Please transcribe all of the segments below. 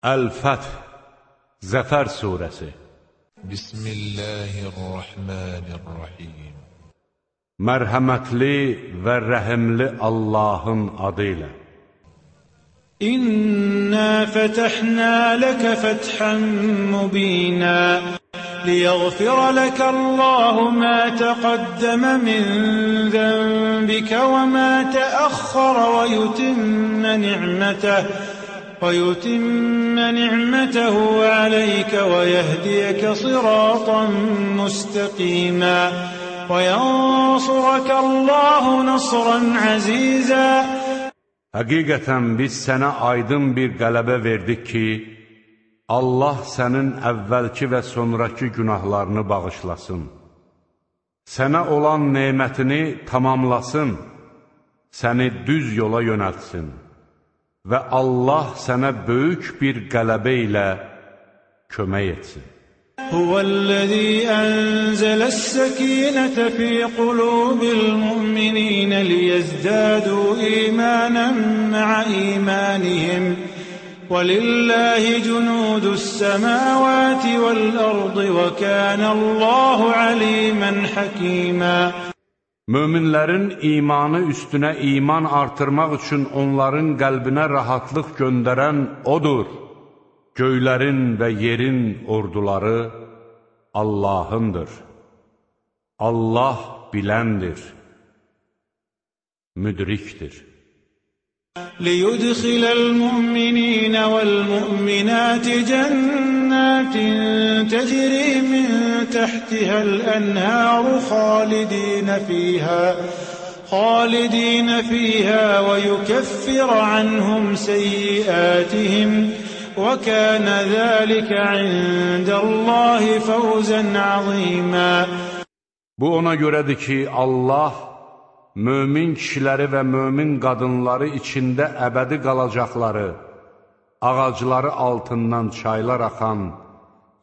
Əl-Fəth Zəfər Suresi Bismillahirrahmanirrahim Mərhəmətli və rəhimli Allahın adı ilə إنا فتحنا لك فتحا مبينا ليغفر لك الله ما تقدم من ذنبك وما تأخر ويتم نعمته ويتم نعمته عليك ويهديك صراطا مستقيما وينصرك الله نصرا عزيزا Həqiqətən biz sənə aydın bir qələbə verdik ki, Allah sənin əvvəlki və sonraki günahlarını bağışlasın. Sənə olan neymətini tamamlasın, səni düz yola yönəltsin Və Allah sənə böyük bir qələbə ilə kömək etsin. السكينة في قلوب المؤمنين ليزدادوا إيمانا مع إيمانهم ولله جنود السماوات والأرض وكان الله عليما حكيما Möminlərin imanı üstünə iman artırmaq üçün onların qəlbinə rahatlıq göndərən O'dur. Göylərin və yerin orduları Allahındır. Allah biləndir, müdrikdir. ليدخل المؤمنين والمؤمنات جنات تجري من تحتها الأنهار خالدين فيها خالدين فيها ويكفر عنهم سيئاتهم وكان ذلك عند الله فوزا عظيما Bu ona görədir ki, Allah mömin kişiləri və mömin qadınları içində əbədi qalacaqları, ağacları altından çaylar axan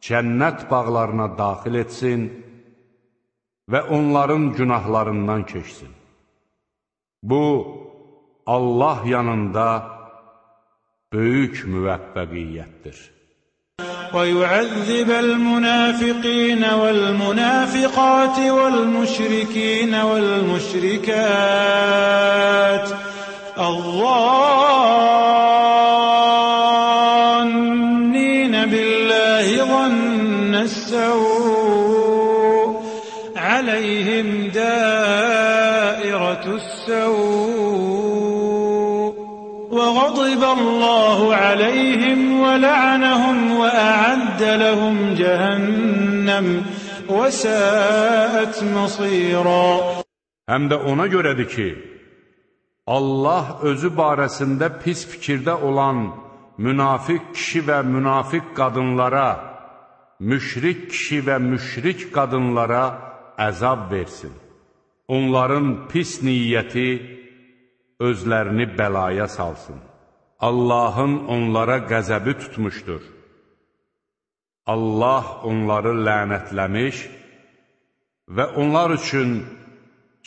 cənnət bağlarına daxil etsin və onların günahlarından keçsin. Bu, Allah yanında böyük müvəffəqiyyətdir. ويعذب المنافقين والمنافقات والمشركين والمشركات الظانين السوء عليهم دائرة السوء وغضب الله عليهم ولعنهم وأعد لهم جهنم وساءت مصيرا Həm də ona görədir ki, Allah özü barəsində pis fikirdə olan münafiq kişi və münafiq qadınlara, müşrik kişi və müşrik qadınlara əzab versin. Onların pis niyyəti özlərini bəlaya salsın. Allahın onlara qəzəbi tutmuşdur. Allah onları lənətləmiş və onlar üçün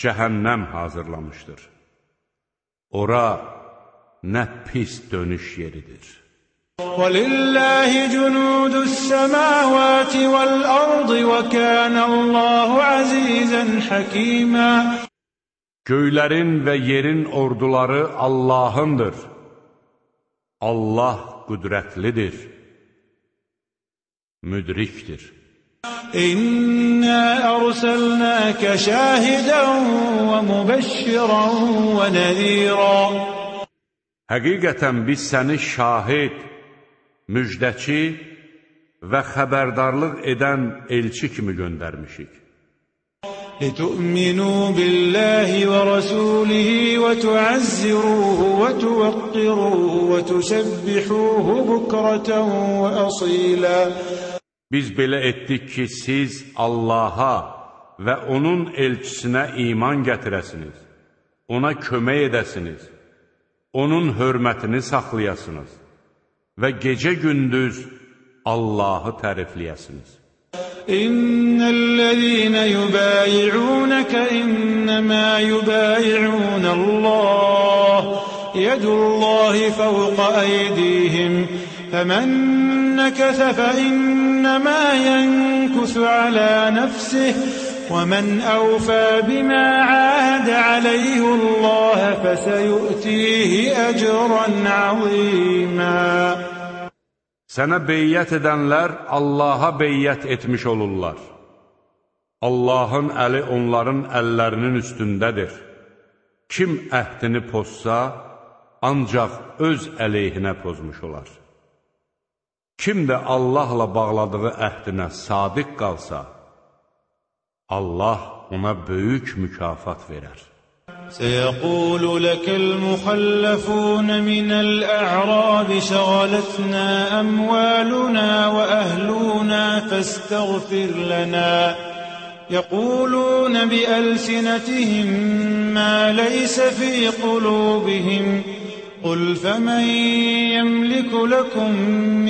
cəhənnəm hazırlamışdır. Ora nə pis dönüş yeridir. ولله جنود السماوات والأرض وكان الله عزيزا حكيما Göylərin və yerin orduları Allahındır. Allah qüdrətlidir, müdrikdir. إنا أرسلناك شاهدا ومبشرا ونذيرا Həqiqətən biz səni şahid, müjdəçi və xəbərdarlıq edən elçi kimi göndərmişik. لتؤمنوا بالله ورسوله وتعزروه وتوقروه وتسبحوه بكرة وأصيلا Biz belə etdik ki, siz Allaha və onun elçisinə iman gətirəsiniz, ona kömək edəsiniz, onun hörmətini saxlayasınız və gecə-gündüz Allahı tərifləyəsiniz. إن الذين يبايعونك إنما يبايعون الله يد الله فوق أيديهم فمن نكث فإنما ينكث على نفسه ومن أوفى بما عاهد عليه الله فسيؤتيه أجرا عظيما Sənə beyyət edənlər Allaha beyyət etmiş olurlar. Allahın əli onların əllərinin üstündədir. Kim əhdini pozsa, ancaq öz əleyhinə pozmuş olar. Kim də Allahla bağladığı əhdinə sadiq qalsa, Allah ona böyük mükafat verər. سيقول لك المخلفون من الأعراب شغلتنا أموالنا وأهلنا فاستغفر لنا يقولون بألسنتهم ما ليس في قلوبهم قل فمن يملك لكم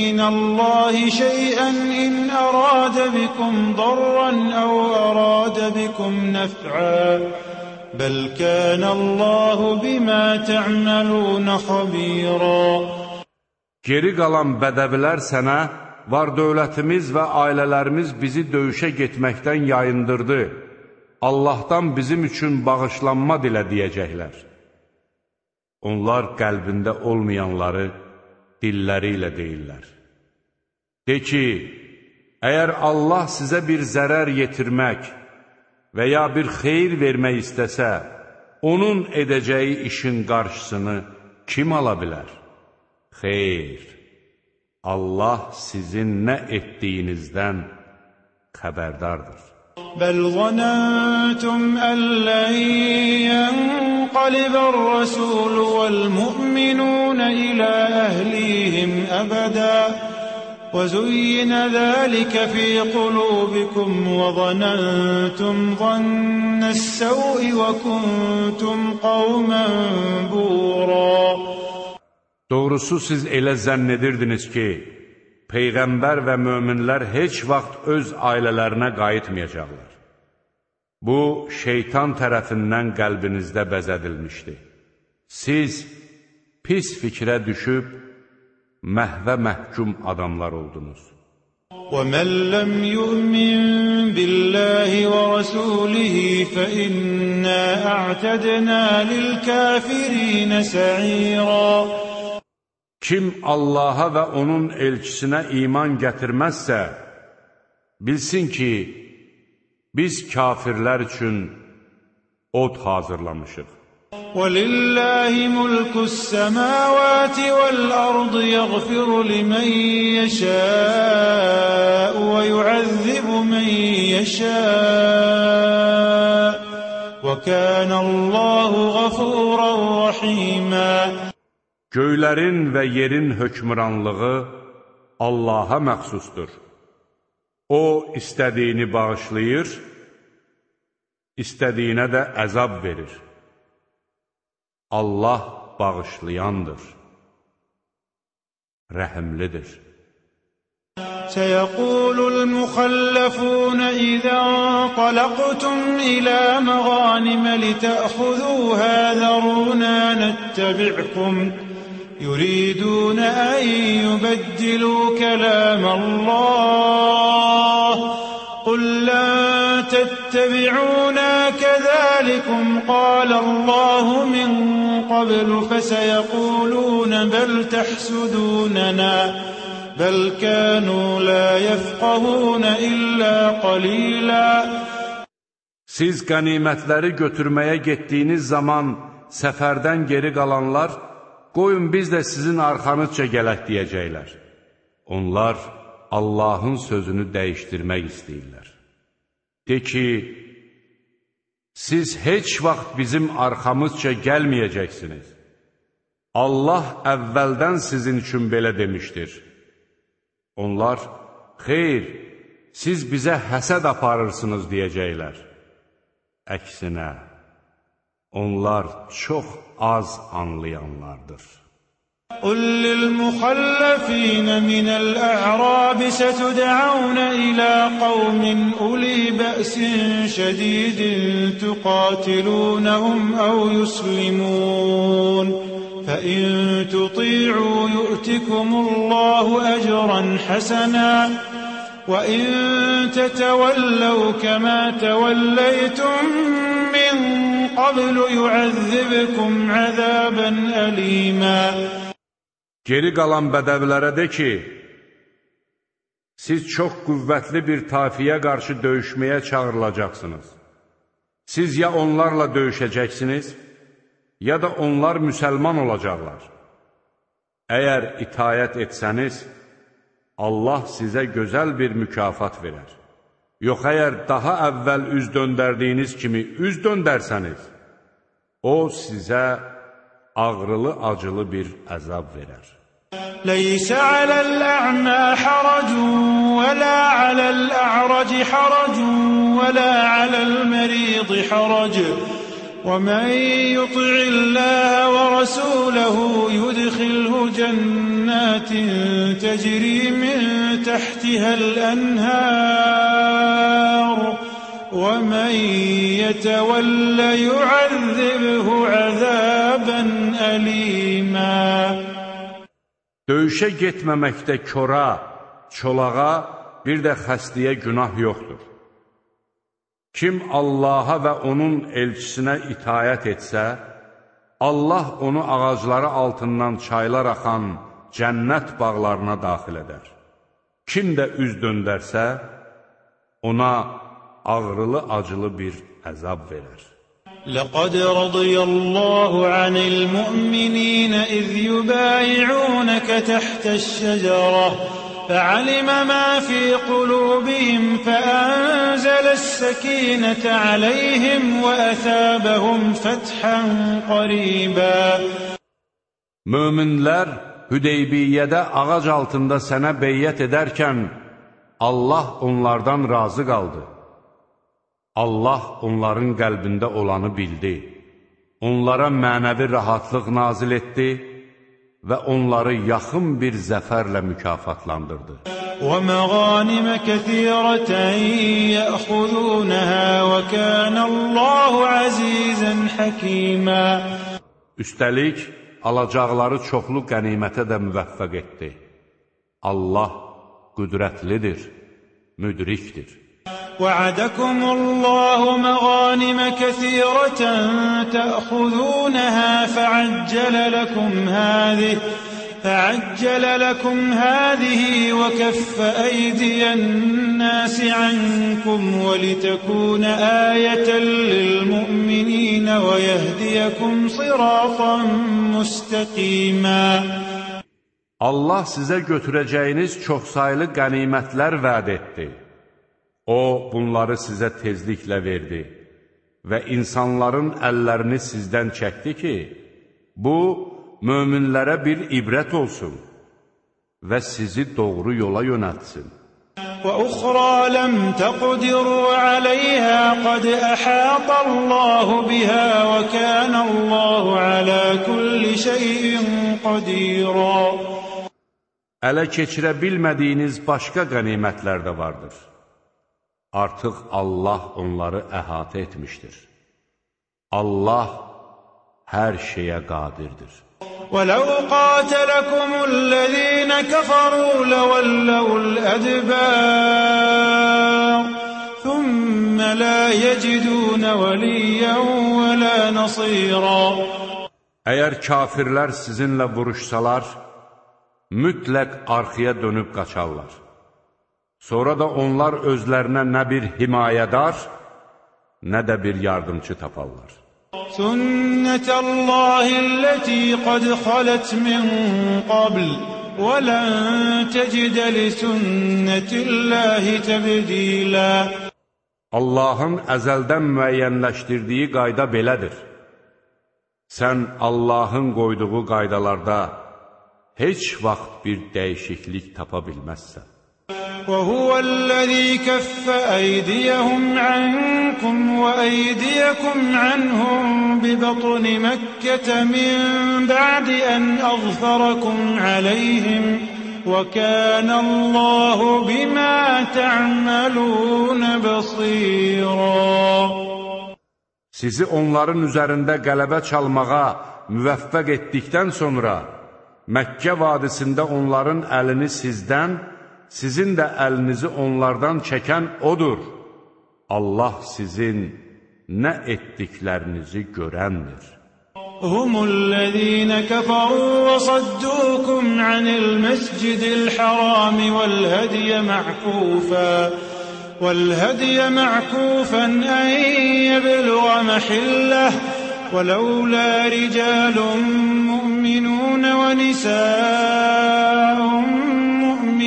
من الله شيئا إن أراد بكم ضرا أو أراد بكم نفعا بل كان الله بما تعملون خبيرا Geri qalan bədəvilər sənə, var dövlətimiz və ailələrimiz bizi döyüşə getməkdən yayındırdı. Allahdan bizim üçün bağışlanma dilə deyəcəklər. Onlar qəlbində olmayanları dilləri ilə deyirlər. De ki, əgər Allah sizə bir zərər yetirmək və ya bir xeyir vermək istəsə, onun edəcəyi işin qarşısını kim ala bilər? Xeyr, Allah sizin nə etdiyinizdən xəbərdardır. Bəl zənəntum əlləyyən ينقلب الرسول والمؤمنون إلى أهليهم أبدا وزين ذلك في قلوبكم وظننتم ظن السوء وكنتم قوما بورا Doğrusu siz elə zənn edirdiniz ki, Peyğəmbər və möminlər heç vaxt öz ailələrinə qayıtmayacaqlar. Bu, şeytan tərəfindən qəlbinizdə bəzədilmişdi. Siz pis fikrə düşüb, məhvə məhkum adamlar oldunuz. وَمَنْ لَمْ يُؤْمِنْ بِاللَّهِ وَرَسُولِهِ فَإِنَّا أَعْتَدْنَا لِلْكَافِرِينَ سَعِيرًا Kim Allaha və onun elçisinə iman gətirməzsə, bilsin ki, biz kafirlər üçün od hazırlamışıq. وَلِلَّهِ مُلْكُ السَّمَاوَاتِ وَالْأَرْضِ يَغْفِرُ لِمَنْ يَشَاءُ وَيُعَذِّبُ مَنْ يَشَاءُ وَكَانَ اللَّهُ غَفُورًا رَحِيمًا Göylərin və yerin hökmüranlığı Allaha məxsusdur. O, istədiyini bağışlayır, istədiyinə də əzab verir. Allah bağışlayandır, rəhimlidir. سيقول المخلفون إذا انطلقتم إلى مغانم لتأخذوها ذرونا نتبعكم يريدون أن يبدلوا كلام الله. قل لن تتبعونا كذلكم. قال الله من قبل فسيقولون بل تحسدوننا. بل كانوا لا يفقهون إلا قليلا. Siz qənimətləri götürməyə getdiyiniz zaman səfərdən geri qalanlar qoyun biz də sizin arxanızca gələk deyəcəklər. Onlar Allahın sözünü dəyişdirmək istəyirlər. De ki, siz heç vaxt bizim arxamızca gəlməyəcəksiniz. Allah əvvəldən sizin üçün belə demişdir. Onlar, xeyr, siz bizə həsəd aparırsınız deyəcəklər. Əksinə, onlar çox az anlayanlardır. قل للمخلفين من الأعراب ستدعون إلى قوم أولي بأس شديد تقاتلونهم أو يسلمون فإن تطيعوا يؤتكم الله أجرا حسنا وإن تتولوا كما توليتم قبل يعذبكم عذابا أليما Geri qalan bədəvilərə de ki, siz çox qüvvətli bir tafiyə qarşı döyüşməyə çağırılacaqsınız. Siz ya onlarla döyüşəcəksiniz, ya da onlar müsəlman olacaqlar. Əgər itayət etsəniz, Allah sizə gözəl bir mükafat verər. Yox, əgər daha əvvəl üz döndərdiyiniz kimi üz döndərsəniz, O sizə ağrılı-acılı bir əzab verər. Leysə aləl-ə'mə haracun və la aləl-ə'raci haracun və la aləl-məridi haracun ومن يطع الله ورسوله يدخله جنات تجري من تحتها الأنهار ومن يتول يعذبه عذابا أليما Döyüşə getməməkdə kora, çolağa, bir də xəstəyə günah yoxdur. Kim Allaha və onun elçisinə itayət etsə, Allah onu ağacları altından çaylar axan cənnət bağlarına daxil edər. Kim də üz döndərsə, ona ağrılı-acılı bir əzab verər. لقد رضي الله عن المؤمنين إذ يبايعونك تحت الشجرة فعلم ما في قلوبهم فأنزل السكينة عليهم وأثابهم فتحا قريبا Möminlər Hüdeybiyyədə ağac altında sənə beyyət edərkən Allah onlardan razı qaldı. Allah onların qəlbində olanı bildi. Onlara mənəvi rahatlıq nazil etdi və onları yaxın bir zəfərlə mükafatlandırdı. وَمَغَانِمَ كَثِيرَةً يَأْخُذُونَهَا وَكَانَ اللَّهُ عَزِيزًا حَكِيمًا Üstəlik, alacaqları çoxlu qənimətə də müvəffəq etdi. Allah qüdrətlidir, müdrikdir. وعدكم الله مغانم كثيرة تأخذونها فعجل لكم هذه فعجل لكم هذه وكف أيدي الناس عنكم ولتكون آية للمؤمنين ويهديكم صراطا مستقيما Allah sizə götürəcəyiniz çoxsaylı qənimətlər vəd etdi. O, bunları sizə tezliklə verdi və insanların əllərini sizdən çəkdi ki, bu, möminlərə bir ibrət olsun və sizi doğru yola yönətsin. وأخرى لم تقدروا عليها قد أحاط الله بها وكان الله على كل شيء قديرا Ələ keçirə bilmədiyiniz başqa qənimətlər də vardır. Artıq Allah onları əhatə etmişdir. Allah hər şeyə qadirdir. ولو قاتلكم الذين كفروا لولوا الأدبار ثم لا يجدون وليا ولا نصيرا Əgər kafirlər sizinlə vuruşsalar, mütləq arxaya dönüb qaçarlar. Sonra da onlar özlərinə nə bir himayədar, nə də bir yardımcı taparlar. Sünnətəllahilləti qad xalət min qabl və lən təcədə li sünnətilləhi təbdilə Allahın əzəldən müəyyənləşdirdiyi qayda belədir. Sən Allahın qoyduğu qaydalarda heç vaxt bir dəyişiklik tapa bilməzsən. وهو الذي كف أيديهم عنكم وأيديكم عنهم ببطن مكة من بعد أن أظفركم عليهم وكان الله بما تعملون بصيرا Sizi onların üzərində qələbə çalmağa müvəffəq etdikdən sonra Məkkə vadisində onların əlini sizdən, sizin də əlinizi onlardan çəkən odur. Allah sizin nə etdiklərinizi görəndir. هم الذين كفروا وصدوكم عن المسجد الحرام والهدي معكوفا والهدي معكوفا أن يبلغ محله ولولا رجال مؤمنون ونساء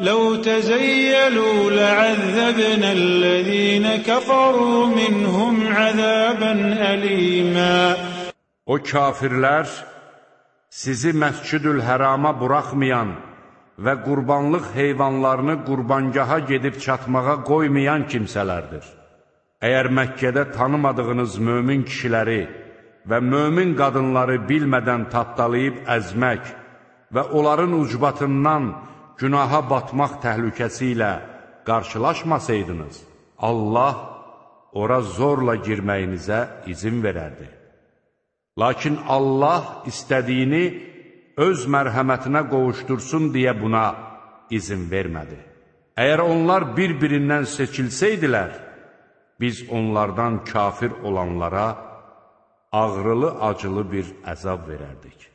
لو تزيلوا لعذبنا الذين كفروا منهم عذابا أليما O kafirlər sizi məscidül hərama buraxmayan və qurbanlıq heyvanlarını qurbangaha gedib çatmağa qoymayan kimsələrdir. Əgər Məkkədə tanımadığınız mömin kişiləri və mömin qadınları bilmədən tapdalayıb əzmək və onların ucbatından günaha batmaq təhlükəsi ilə qarşılaşmasaydınız, Allah ora zorla girməyinizə izin verərdi. Lakin Allah istədiyini öz mərhəmətinə qovuşdursun deyə buna izin vermədi. Əgər onlar bir-birindən seçilsəydilər, biz onlardan kafir olanlara ağrılı-acılı bir əzab verərdik.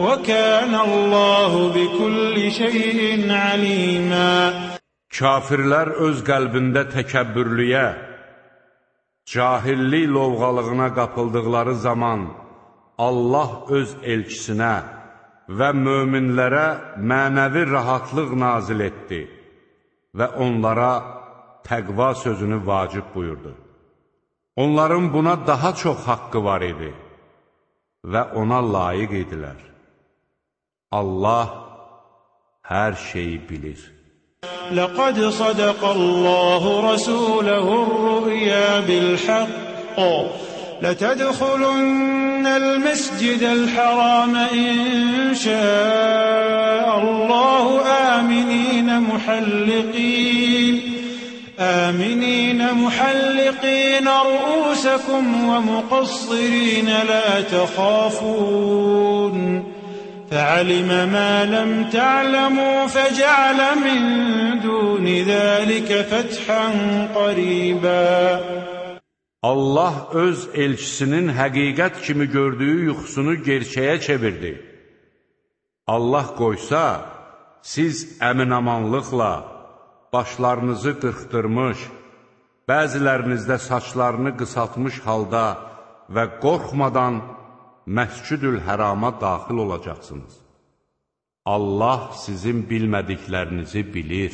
وكان الله بكل شيء عليما Kafirlər öz qəlbində təkəbbürlüyə, cahillik lovğalığına qapıldıqları zaman Allah öz elçisinə və möminlərə mənəvi rahatlıq nazil etdi və onlara təqva sözünü vacib buyurdu. Onların buna daha çox haqqı var idi və ona layiq idilər. Allah hər şeyi bilir. لقد صدق الله رسوله الرؤيا بالحق. لتدخلن المسجد الحرام إن شاء الله آمنين محلقين. آمنين محلقين رؤوسكم ومقصرين لا تخافون. فعلم ما لم تعلموا فجعل من دون ذلك فتحا قريبا Allah öz elçisinin həqiqət kimi gördüyü yuxusunu gerçəyə çevirdi. Allah qoysa, siz əminamanlıqla başlarınızı qırxdırmış, bəzilərinizdə saçlarını qısaltmış halda və qorxmadan Məscüdül Hərama daxil olacaqsınız. Allah sizin bilmədiklərinizi bilir.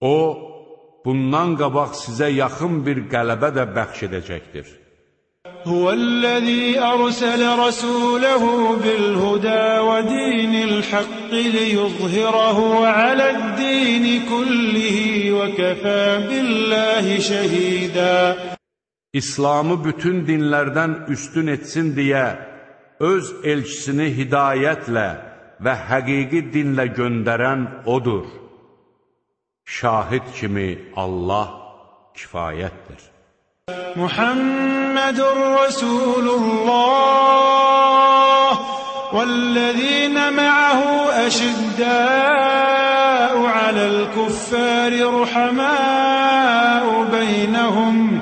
O, bundan qabaq sizə yaxın bir qələbə də bəxş edəcəkdir. Huvəl-ləzî ərsələ rəsuləhu bil-hudə və dinil-haqq liyuzhirahu aləd-dini kullihi və kəfə billahi şəhidə. İslamı bütün dinlərdən üstün etsin deyə öz elçisini hidayətlə və həqiqi dinlə göndərən odur. Şahid kimi Allah kifayətdir. Muhammedur Resulullah vellezina ma'ahu ashidda'u alal kuffari rahamu beynehum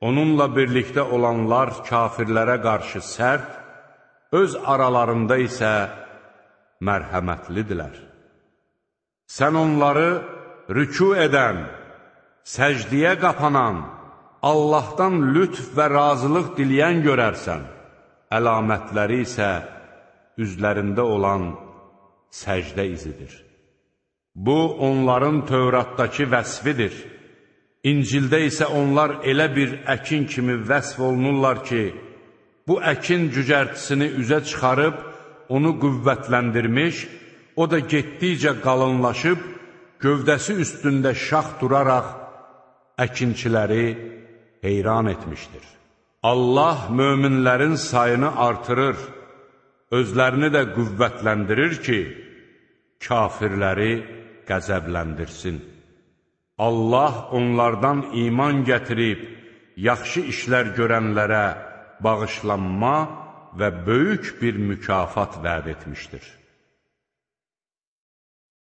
Onunla birlikdə olanlar kafirlərə qarşı sərt, öz aralarında isə mərhəmətlidirlər. Sən onları rüku edən, səcdiyə qapanan, Allahdan lütf və razılıq diləyən görərsən, əlamətləri isə üzlərində olan səcdə izidir. Bu, onların Tövratdakı vəsfidir. İncildə isə onlar elə bir əkin kimi vəsf olunurlar ki, bu əkin cücərtisini üzə çıxarıb, onu qüvvətləndirmiş, o da getdikcə qalınlaşıb, gövdəsi üstündə şax duraraq əkinçiləri heyran etmişdir. Allah möminlərin sayını artırır, özlərini də qüvvətləndirir ki, kafirləri qəzəbləndirsin. Allah onlardan iman gətirib, yaxşı işlər görənlərə bağışlanma və böyük bir mükafat vəd etmişdir.